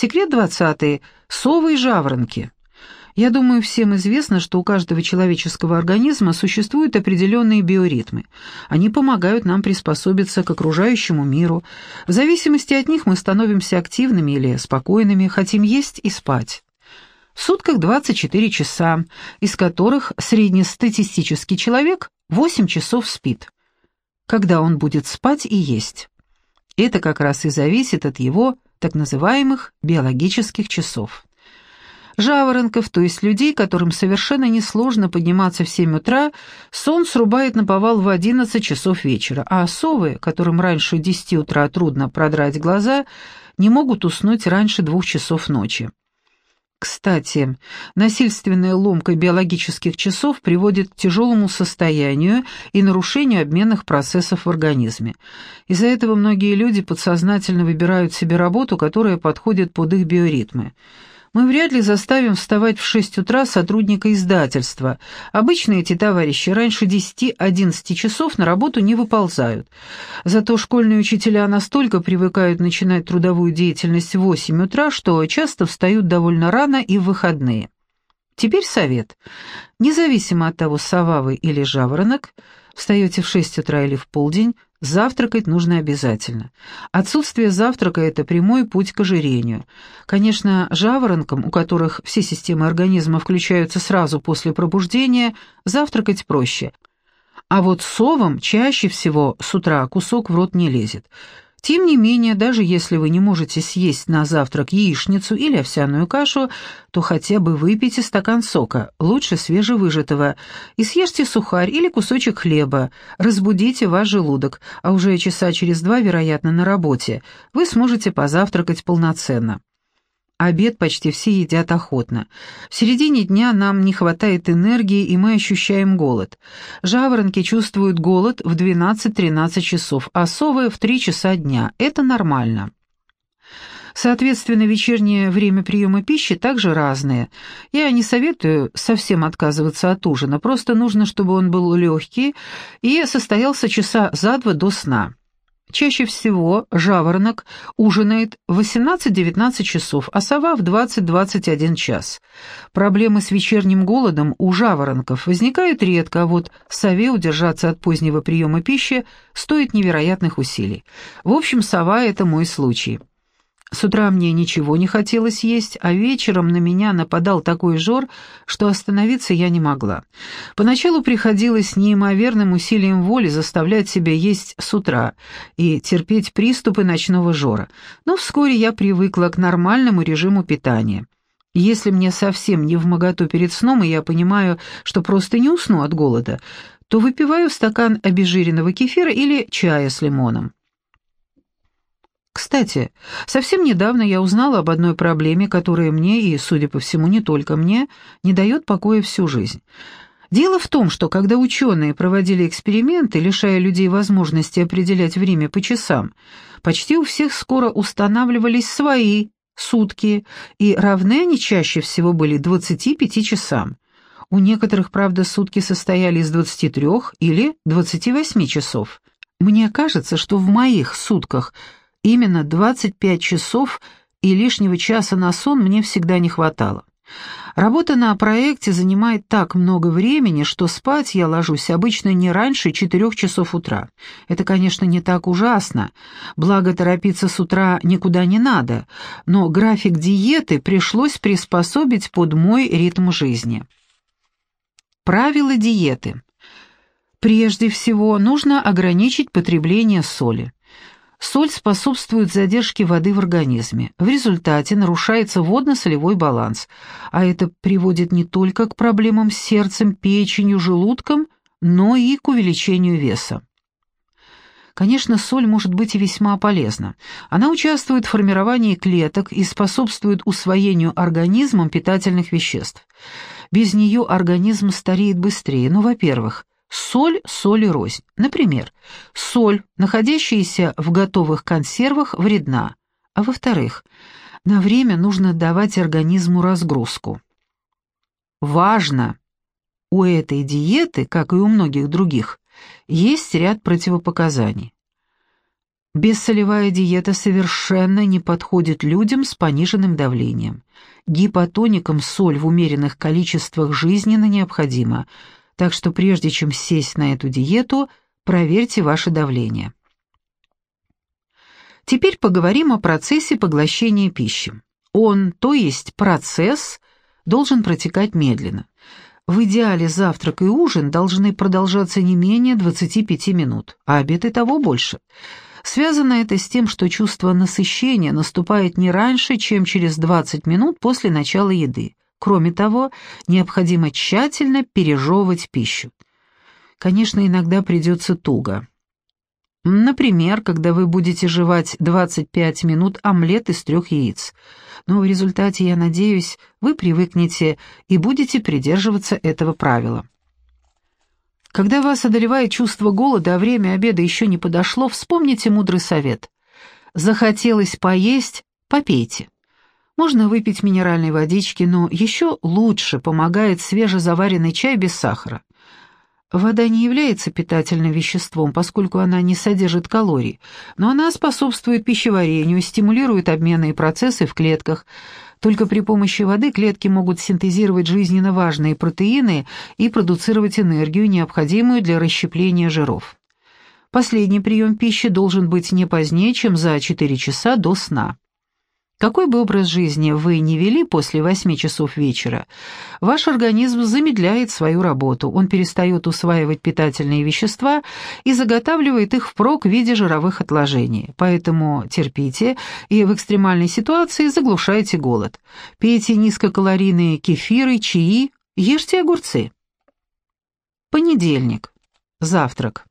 Секрет двадцатый. Совы и жаворонки. Я думаю, всем известно, что у каждого человеческого организма существуют определенные биоритмы. Они помогают нам приспособиться к окружающему миру. В зависимости от них мы становимся активными или спокойными, хотим есть и спать. В сутках 24 часа, из которых среднестатистический человек 8 часов спит. Когда он будет спать и есть. Это как раз и зависит от его так называемых биологических часов. Жаворонков, то есть людей, которым совершенно несложно подниматься в 7 утра, сон срубает на повал в 11 часов вечера, а совы, которым раньше 10 утра трудно продрать глаза, не могут уснуть раньше двух часов ночи. Кстати, насильственная ломка биологических часов приводит к тяжелому состоянию и нарушению обменных процессов в организме. Из-за этого многие люди подсознательно выбирают себе работу, которая подходит под их биоритмы – мы вряд ли заставим вставать в 6 утра сотрудника издательства. Обычно эти товарищи раньше 10-11 часов на работу не выползают. Зато школьные учителя настолько привыкают начинать трудовую деятельность в 8 утра, что часто встают довольно рано и в выходные. Теперь совет. Независимо от того, сова вы или жаворонок, встаете в 6 утра или в полдень, Завтракать нужно обязательно. Отсутствие завтрака – это прямой путь к ожирению. Конечно, жаворонкам, у которых все системы организма включаются сразу после пробуждения, завтракать проще. А вот совам чаще всего с утра кусок в рот не лезет – тем не менее, даже если вы не можете съесть на завтрак яичницу или овсяную кашу, то хотя бы выпейте стакан сока, лучше свежевыжатого, и съешьте сухарь или кусочек хлеба, разбудите ваш желудок, а уже часа через два, вероятно, на работе, вы сможете позавтракать полноценно. Обед почти все едят охотно. В середине дня нам не хватает энергии, и мы ощущаем голод. Жаворонки чувствуют голод в 12-13 часов, а совы в 3 часа дня. Это нормально. Соответственно, вечернее время приема пищи также разное. Я не советую совсем отказываться от ужина, просто нужно, чтобы он был легкий и состоялся часа за два до сна. Чаще всего жаворонок ужинает в 18-19 часов, а сова в 20-21 час. Проблемы с вечерним голодом у жаворонков возникают редко, а вот сове удержаться от позднего приема пищи стоит невероятных усилий. В общем, сова – это мой случай. С утра мне ничего не хотелось есть, а вечером на меня нападал такой жор, что остановиться я не могла. Поначалу приходилось неимоверным усилием воли заставлять себя есть с утра и терпеть приступы ночного жора, но вскоре я привыкла к нормальному режиму питания. Если мне совсем не в моготу перед сном, и я понимаю, что просто не усну от голода, то выпиваю стакан обезжиренного кефира или чая с лимоном. Кстати, совсем недавно я узнала об одной проблеме, которая мне, и, судя по всему, не только мне, не дает покоя всю жизнь. Дело в том, что когда ученые проводили эксперименты, лишая людей возможности определять время по часам, почти у всех скоро устанавливались свои сутки, и равны они чаще всего были 25 часам. У некоторых, правда, сутки состояли из 23 или 28 часов. Мне кажется, что в моих сутках – Именно 25 часов и лишнего часа на сон мне всегда не хватало. Работа на проекте занимает так много времени, что спать я ложусь обычно не раньше четырех часов утра. Это, конечно, не так ужасно, благо торопиться с утра никуда не надо, но график диеты пришлось приспособить под мой ритм жизни. Правила диеты. Прежде всего, нужно ограничить потребление соли. Соль способствует задержке воды в организме. В результате нарушается водно-солевой баланс, а это приводит не только к проблемам с сердцем, печенью, желудком, но и к увеличению веса. Конечно, соль может быть и весьма полезна. Она участвует в формировании клеток и способствует усвоению организмом питательных веществ. Без нее организм стареет быстрее, ну, во-первых, Соль, соль и рознь. Например, соль, находящаяся в готовых консервах, вредна. А во-вторых, на время нужно давать организму разгрузку. Важно! У этой диеты, как и у многих других, есть ряд противопоказаний. Бессолевая диета совершенно не подходит людям с пониженным давлением. Гипотоникам соль в умеренных количествах жизненно необходима, так что прежде чем сесть на эту диету, проверьте ваше давление. Теперь поговорим о процессе поглощения пищи. Он, то есть процесс, должен протекать медленно. В идеале завтрак и ужин должны продолжаться не менее 25 минут, а обед и того больше. Связано это с тем, что чувство насыщения наступает не раньше, чем через 20 минут после начала еды. Кроме того, необходимо тщательно пережевывать пищу. Конечно, иногда придется туго. Например, когда вы будете жевать 25 минут омлет из трех яиц. Но в результате, я надеюсь, вы привыкнете и будете придерживаться этого правила. Когда вас одолевает чувство голода, а время обеда еще не подошло, вспомните мудрый совет. Захотелось поесть – попейте. Можно выпить минеральной водички, но еще лучше помогает свежезаваренный чай без сахара. Вода не является питательным веществом, поскольку она не содержит калорий, но она способствует пищеварению, стимулирует обменные процессы в клетках. Только при помощи воды клетки могут синтезировать жизненно важные протеины и продуцировать энергию, необходимую для расщепления жиров. Последний прием пищи должен быть не позднее, чем за 4 часа до сна. Какой бы образ жизни вы ни вели после восьми часов вечера, ваш организм замедляет свою работу, он перестает усваивать питательные вещества и заготавливает их впрок в виде жировых отложений. Поэтому терпите и в экстремальной ситуации заглушайте голод. Пейте низкокалорийные кефиры, чаи, ешьте огурцы. Понедельник. Завтрак.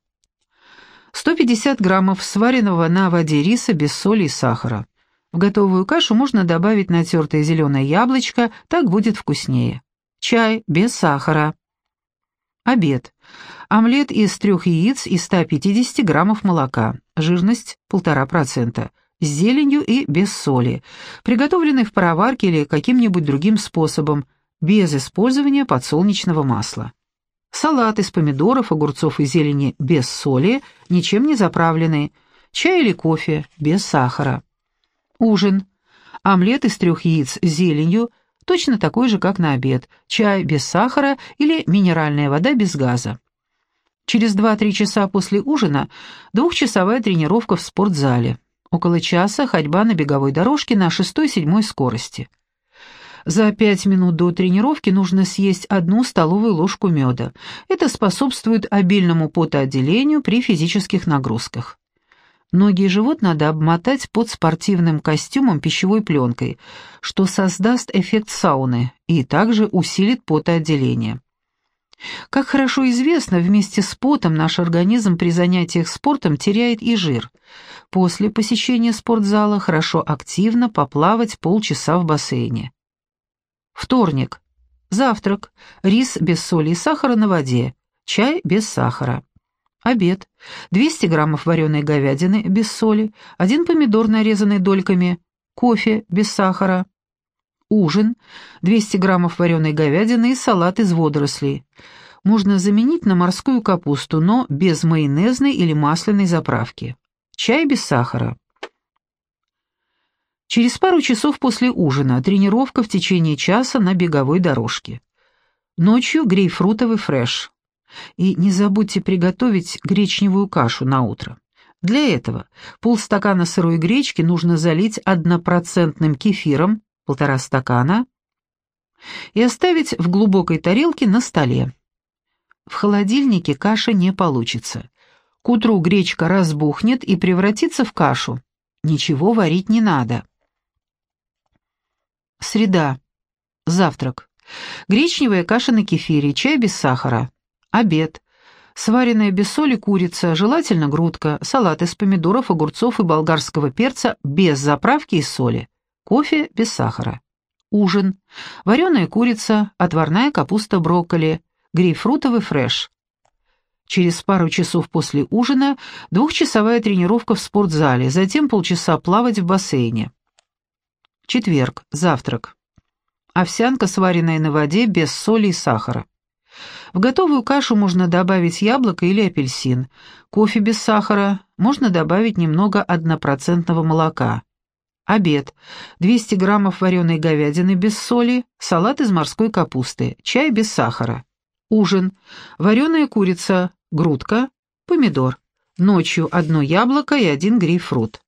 150 граммов сваренного на воде риса без соли и сахара. В готовую кашу можно добавить натертое зеленое яблочко, так будет вкуснее. Чай без сахара. Обед. Омлет из трех яиц и 150 граммов молока. Жирность 1,5%. С зеленью и без соли. Приготовленный в пароварке или каким-нибудь другим способом, без использования подсолнечного масла. Салат из помидоров, огурцов и зелени без соли, ничем не заправленный. Чай или кофе без сахара. Ужин. Омлет из трех яиц с зеленью, точно такой же, как на обед, чай без сахара или минеральная вода без газа. Через 2-3 часа после ужина двухчасовая тренировка в спортзале. Около часа ходьба на беговой дорожке на 6-7 скорости. За 5 минут до тренировки нужно съесть одну столовую ложку меда. Это способствует обильному потоотделению при физических нагрузках. Ноги и живот надо обмотать под спортивным костюмом пищевой пленкой, что создаст эффект сауны и также усилит потоотделение. Как хорошо известно, вместе с потом наш организм при занятиях спортом теряет и жир. После посещения спортзала хорошо активно поплавать полчаса в бассейне. Вторник. Завтрак. Рис без соли и сахара на воде. Чай без сахара. Обед. 200 граммов вареной говядины без соли, один помидор, нарезанный дольками, кофе без сахара. Ужин. 200 граммов вареной говядины и салат из водорослей. Можно заменить на морскую капусту, но без майонезной или масляной заправки. Чай без сахара. Через пару часов после ужина тренировка в течение часа на беговой дорожке. Ночью грейпфрутовый фреш. И не забудьте приготовить гречневую кашу на утро. Для этого полстакана сырой гречки нужно залить однопроцентным кефиром, полтора стакана, и оставить в глубокой тарелке на столе. В холодильнике каша не получится. К утру гречка разбухнет и превратится в кашу. Ничего варить не надо. Среда. Завтрак. Гречневая каша на кефире, чай без сахара. Обед. Сваренная без соли курица, желательно грудка, салат из помидоров, огурцов и болгарского перца без заправки и соли. Кофе без сахара. Ужин. Вареная курица, отварная капуста брокколи, грейпфрутовый фреш. Через пару часов после ужина двухчасовая тренировка в спортзале, затем полчаса плавать в бассейне. Четверг. Завтрак. Овсянка, сваренная на воде, без соли и сахара. В готовую кашу можно добавить яблоко или апельсин, кофе без сахара, можно добавить немного однопроцентного молока. Обед. 200 граммов вареной говядины без соли, салат из морской капусты, чай без сахара. Ужин. Вареная курица, грудка, помидор. Ночью одно яблоко и один грейпфрут.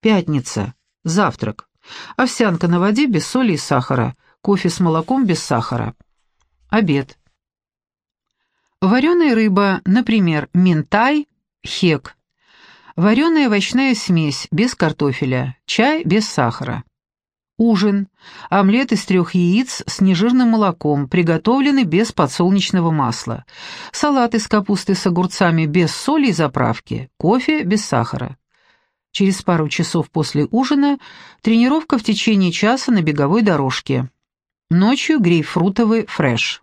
Пятница. Завтрак. Овсянка на воде без соли и сахара. Кофе с молоком без сахара. Обед. Вареная рыба, например, минтай, хек. Вареная овощная смесь без картофеля. Чай без сахара. Ужин. Омлет из трех яиц с нежирным молоком, приготовленный без подсолнечного масла. Салат из капусты с огурцами без соли и заправки. Кофе без сахара. Через пару часов после ужина тренировка в течение часа на беговой дорожке. Ночью грейпфрутовый фреш.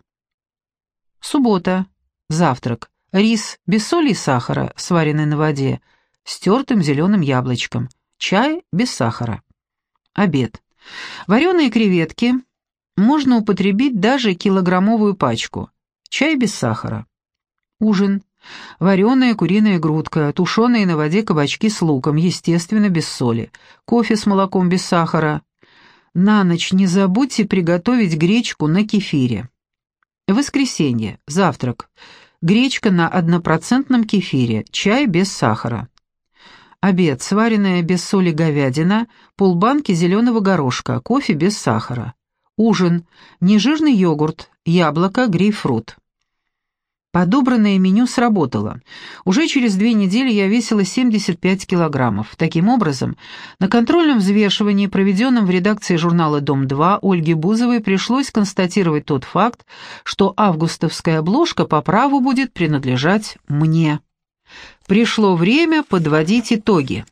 Суббота. Завтрак. Рис без соли и сахара, сваренный на воде, с тертым зеленым яблочком. Чай без сахара. Обед. Вареные креветки. Можно употребить даже килограммовую пачку. Чай без сахара. Ужин. Вареная куриная грудка, тушеные на воде кабачки с луком, естественно, без соли. Кофе с молоком без сахара. На ночь не забудьте приготовить гречку на кефире. Воскресенье. Завтрак. Гречка на однопроцентном кефире, чай без сахара. Обед. Сваренная без соли говядина, полбанки зеленого горошка, кофе без сахара. Ужин. Нежирный йогурт, яблоко, грейпфрут. Подобранное меню сработало. Уже через две недели я весила 75 килограммов. Таким образом, на контрольном взвешивании, проведенном в редакции журнала «Дом-2», Ольге Бузовой пришлось констатировать тот факт, что августовская обложка по праву будет принадлежать мне. Пришло время подводить итоги.